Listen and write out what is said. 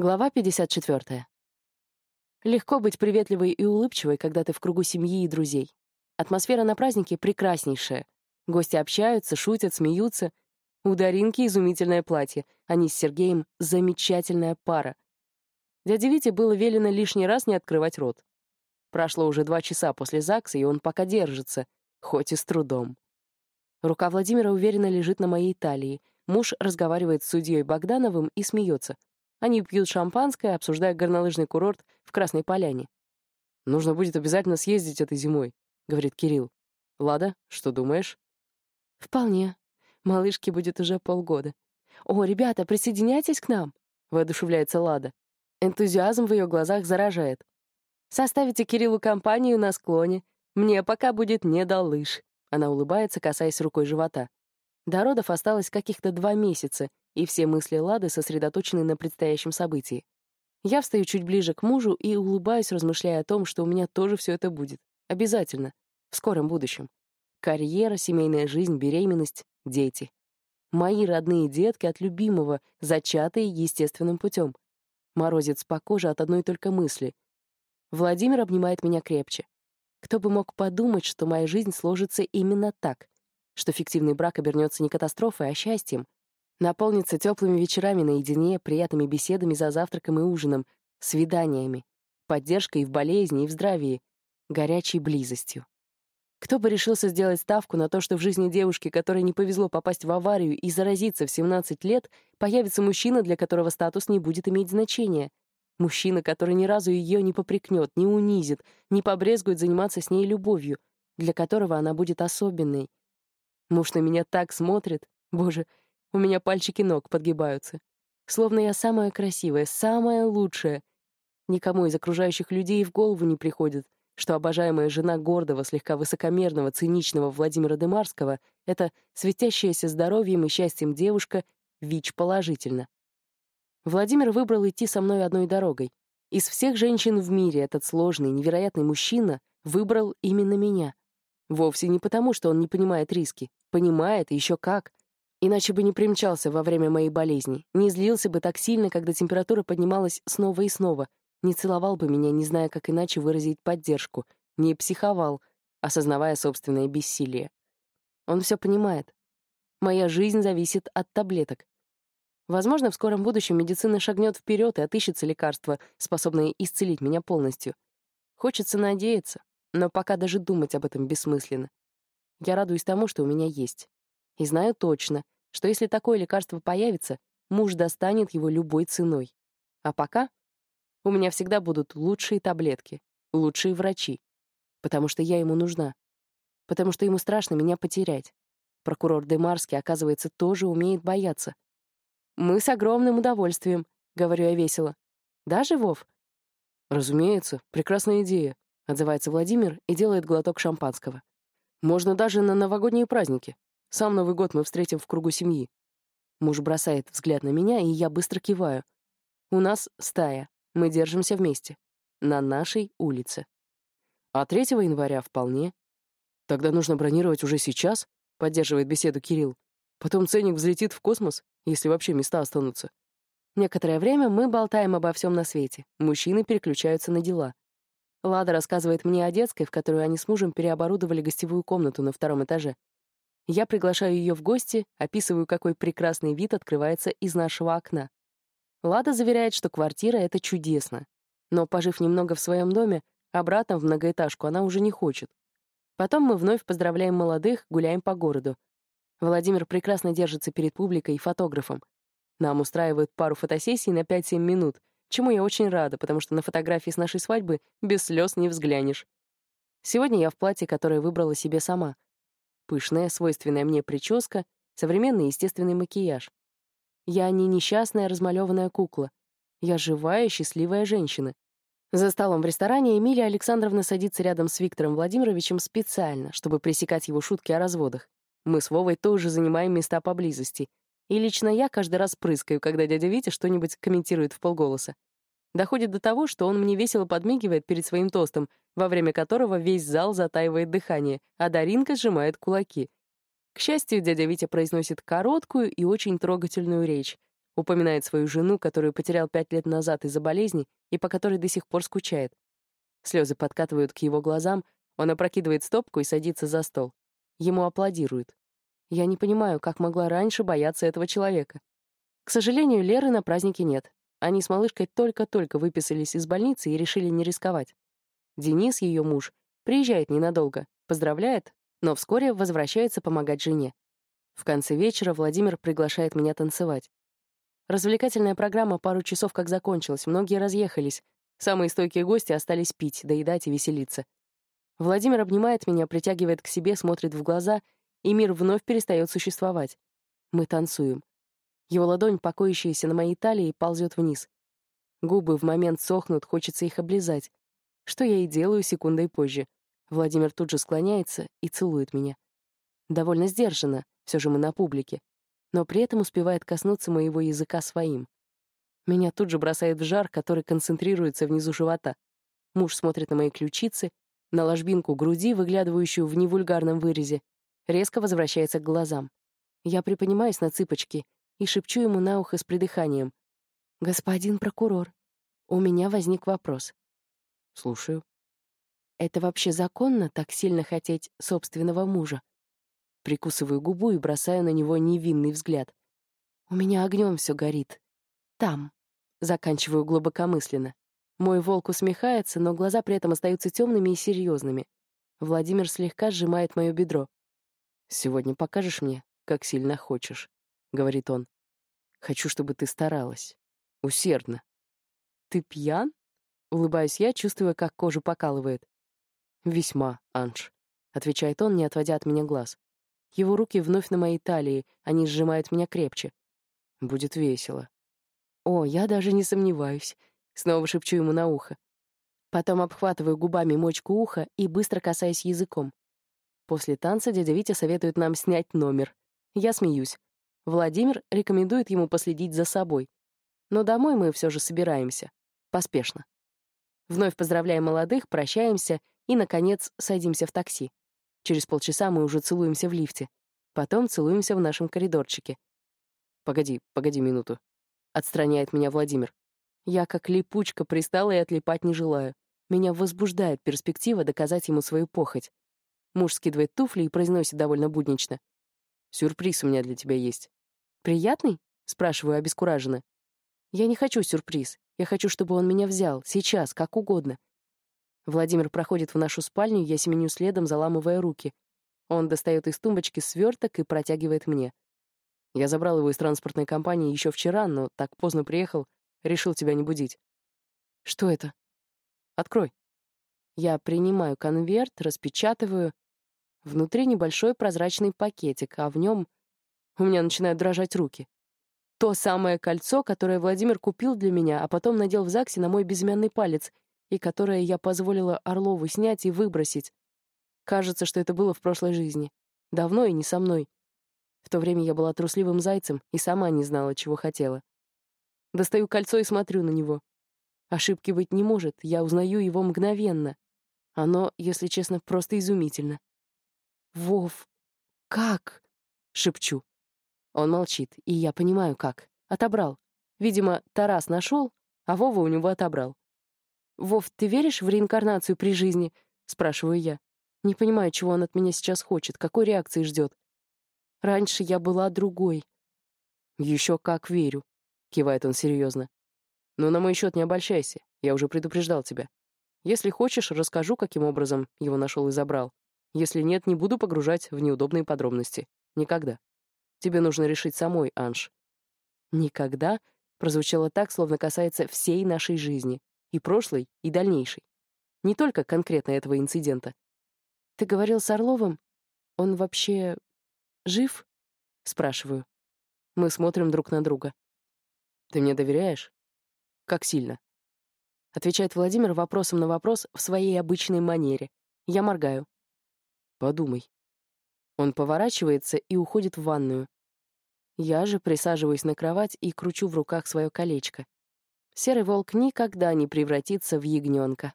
Глава 54. Легко быть приветливой и улыбчивой, когда ты в кругу семьи и друзей. Атмосфера на празднике прекраснейшая. Гости общаются, шутят, смеются. У Даринки изумительное платье. Они с Сергеем — замечательная пара. Дяде Вите было велено лишний раз не открывать рот. Прошло уже два часа после ЗАГСа, и он пока держится, хоть и с трудом. Рука Владимира уверенно лежит на моей талии. Муж разговаривает с судьей Богдановым и смеется — они пьют шампанское, обсуждая горнолыжный курорт в Красной Поляне. «Нужно будет обязательно съездить этой зимой», — говорит Кирилл. «Лада, что думаешь?» «Вполне. Малышке будет уже полгода. О, ребята, присоединяйтесь к нам!» — воодушевляется Лада. Энтузиазм в ее глазах заражает. «Составите Кириллу компанию на склоне. Мне пока будет не до лыж». Она улыбается, касаясь рукой живота. До родов осталось каких-то два месяца, и все мысли Лады сосредоточены на предстоящем событии. Я встаю чуть ближе к мужу и улыбаюсь, размышляя о том, что у меня тоже все это будет. Обязательно. В скором будущем. Карьера, семейная жизнь, беременность, дети. Мои родные детки от любимого, зачатые естественным путем. Морозец по коже от одной только мысли. Владимир обнимает меня крепче. Кто бы мог подумать, что моя жизнь сложится именно так что фиктивный брак обернется не катастрофой, а счастьем, наполнится теплыми вечерами наедине, приятными беседами за завтраком и ужином, свиданиями, поддержкой в болезни, и в здравии, горячей близостью. Кто бы решился сделать ставку на то, что в жизни девушки, которой не повезло попасть в аварию и заразиться в 17 лет, появится мужчина, для которого статус не будет иметь значения. Мужчина, который ни разу ее не попрекнет, не унизит, не побрезгует заниматься с ней любовью, для которого она будет особенной, Муж на меня так смотрит. Боже, у меня пальчики ног подгибаются. Словно я самая красивая, самая лучшая. Никому из окружающих людей в голову не приходит, что обожаемая жена гордого, слегка высокомерного, циничного Владимира Демарского — это светящаяся здоровьем и счастьем девушка ВИЧ положительно. Владимир выбрал идти со мной одной дорогой. Из всех женщин в мире этот сложный, невероятный мужчина выбрал именно меня. Вовсе не потому, что он не понимает риски. Понимает, еще как. Иначе бы не примчался во время моей болезни, не злился бы так сильно, когда температура поднималась снова и снова, не целовал бы меня, не зная, как иначе выразить поддержку, не психовал, осознавая собственное бессилие. Он все понимает. Моя жизнь зависит от таблеток. Возможно, в скором будущем медицина шагнет вперед и отыщется лекарство, способное исцелить меня полностью. Хочется надеяться, но пока даже думать об этом бессмысленно. Я радуюсь тому, что у меня есть. И знаю точно, что если такое лекарство появится, муж достанет его любой ценой. А пока у меня всегда будут лучшие таблетки, лучшие врачи. Потому что я ему нужна. Потому что ему страшно меня потерять. Прокурор Демарский, оказывается, тоже умеет бояться. «Мы с огромным удовольствием», — говорю я весело. «Да, Живов?» «Разумеется, прекрасная идея», отзывается Владимир и делает глоток шампанского. Можно даже на новогодние праздники. Сам Новый год мы встретим в кругу семьи. Муж бросает взгляд на меня, и я быстро киваю. У нас стая. Мы держимся вместе. На нашей улице. А 3 января вполне. Тогда нужно бронировать уже сейчас, поддерживает беседу Кирилл. Потом ценник взлетит в космос, если вообще места останутся. Некоторое время мы болтаем обо всем на свете. Мужчины переключаются на дела. Лада рассказывает мне о детской, в которую они с мужем переоборудовали гостевую комнату на втором этаже. Я приглашаю ее в гости, описываю, какой прекрасный вид открывается из нашего окна. Лада заверяет, что квартира — это чудесно. Но, пожив немного в своем доме, обратно в многоэтажку она уже не хочет. Потом мы вновь поздравляем молодых, гуляем по городу. Владимир прекрасно держится перед публикой и фотографом. Нам устраивают пару фотосессий на 5-7 минут, чему я очень рада, потому что на фотографии с нашей свадьбы без слез не взглянешь. Сегодня я в платье, которое выбрала себе сама. Пышная, свойственная мне прическа, современный естественный макияж. Я не несчастная размалеванная кукла. Я живая, счастливая женщина. За столом в ресторане Эмилия Александровна садится рядом с Виктором Владимировичем специально, чтобы пресекать его шутки о разводах. Мы с Вовой тоже занимаем места поблизости, и лично я каждый раз прыскаю, когда дядя Витя что-нибудь комментирует в полголоса. Доходит до того, что он мне весело подмигивает перед своим тостом, во время которого весь зал затаивает дыхание, а Даринка сжимает кулаки. К счастью, дядя Витя произносит короткую и очень трогательную речь. упоминает свою жену, которую потерял пять лет назад из-за болезни и по которой до сих пор скучает. Слезы подкатывают к его глазам, он опрокидывает стопку и садится за стол. Ему аплодируют. Я не понимаю, как могла раньше бояться этого человека. К сожалению, Леры на празднике нет. Они с малышкой только-только выписались из больницы и решили не рисковать. Денис, ее муж, приезжает ненадолго, поздравляет, но вскоре возвращается помогать жене. В конце вечера Владимир приглашает меня танцевать. Развлекательная программа пару часов как закончилась, многие разъехались. Самые стойкие гости остались пить, доедать и веселиться. Владимир обнимает меня, притягивает к себе, смотрит в глаза, и мир вновь перестает существовать. Мы танцуем. Его ладонь, покоящаяся на моей талии, ползет вниз. Губы в момент сохнут, хочется их облизать. Что я и делаю секундой позже. Владимир тут же склоняется и целует меня. Довольно сдержанно, все же мы на публике, но при этом успевает коснуться моего языка своим. Меня тут же бросает в жар, который концентрируется внизу живота. Муж смотрит на мои ключицы, на ложбинку груди, выглядывающую в невульгарном вырезе, резко возвращается к глазам. Я приподнимаюсь на цыпочки и шепчу ему на ухо с придыханием. «Господин прокурор, у меня возник вопрос». «Слушаю». «Это вообще законно так сильно хотеть собственного мужа?» Прикусываю губу и бросаю на него невинный взгляд. «У меня огнем все горит. Там». Заканчиваю глубокомысленно. Мой волк усмехается, но глаза при этом остаются темными и серьезными. Владимир слегка сжимает мое бедро. «Сегодня покажешь мне, как сильно хочешь», — говорит он. «Хочу, чтобы ты старалась. Усердно». «Ты пьян?» — улыбаюсь я, чувствуя, как кожу покалывает. «Весьма, Анж», — отвечает он, не отводя от меня глаз. Его руки вновь на моей талии, они сжимают меня крепче. «Будет весело». «О, я даже не сомневаюсь», — снова шепчу ему на ухо. Потом обхватываю губами мочку уха и быстро касаюсь языком. После танца дядя Витя советует нам снять номер. Я смеюсь. Владимир рекомендует ему последить за собой. Но домой мы все же собираемся. Поспешно. Вновь поздравляем молодых, прощаемся и, наконец, садимся в такси. Через полчаса мы уже целуемся в лифте. Потом целуемся в нашем коридорчике. «Погоди, погоди минуту», — отстраняет меня Владимир. Я как липучка пристала и отлипать не желаю. Меня возбуждает перспектива доказать ему свою похоть. Муж скидывает туфли и произносит довольно буднично. «Сюрприз у меня для тебя есть». «Приятный?» — спрашиваю обескураженно. «Я не хочу сюрприз. Я хочу, чтобы он меня взял. Сейчас, как угодно. Владимир проходит в нашу спальню, я семеню следом, заламывая руки. Он достает из тумбочки сверток и протягивает мне. Я забрал его из транспортной компании еще вчера, но так поздно приехал, решил тебя не будить. Что это? Открой. Я принимаю конверт, распечатываю. Внутри небольшой прозрачный пакетик, а в нем у меня начинают дрожать руки. То самое кольцо, которое Владимир купил для меня, а потом надел в ЗАГСе на мой безымянный палец — и которое я позволила Орлову снять и выбросить. Кажется, что это было в прошлой жизни. Давно и не со мной. В то время я была трусливым зайцем и сама не знала, чего хотела. Достаю кольцо и смотрю на него. Ошибки быть не может, я узнаю его мгновенно. Оно, если честно, просто изумительно. «Вов, как?» — шепчу. Он молчит, и я понимаю, как. Отобрал. Видимо, Тарас нашел, а Вова у него отобрал. «Вов, ты веришь в реинкарнацию при жизни?» — спрашиваю я. Не понимаю, чего он от меня сейчас хочет, какой реакции ждет. Раньше я была другой. «Еще как верю», — кивает он серьезно. «Но на мой счет не обольщайся, я уже предупреждал тебя. Если хочешь, расскажу, каким образом его нашел и забрал. Если нет, не буду погружать в неудобные подробности. Никогда. Тебе нужно решить самой, Анж». «Никогда» прозвучало так, словно касается всей нашей жизни. И прошлый, и дальнейший. Не только конкретно этого инцидента. «Ты говорил с Орловым? Он вообще... жив?» — спрашиваю. Мы смотрим друг на друга. «Ты мне доверяешь?» «Как сильно?» Отвечает Владимир вопросом на вопрос в своей обычной манере. Я моргаю. «Подумай». Он поворачивается и уходит в ванную. Я же присаживаюсь на кровать и кручу в руках свое колечко. Серый волк никогда не превратится в ягненка.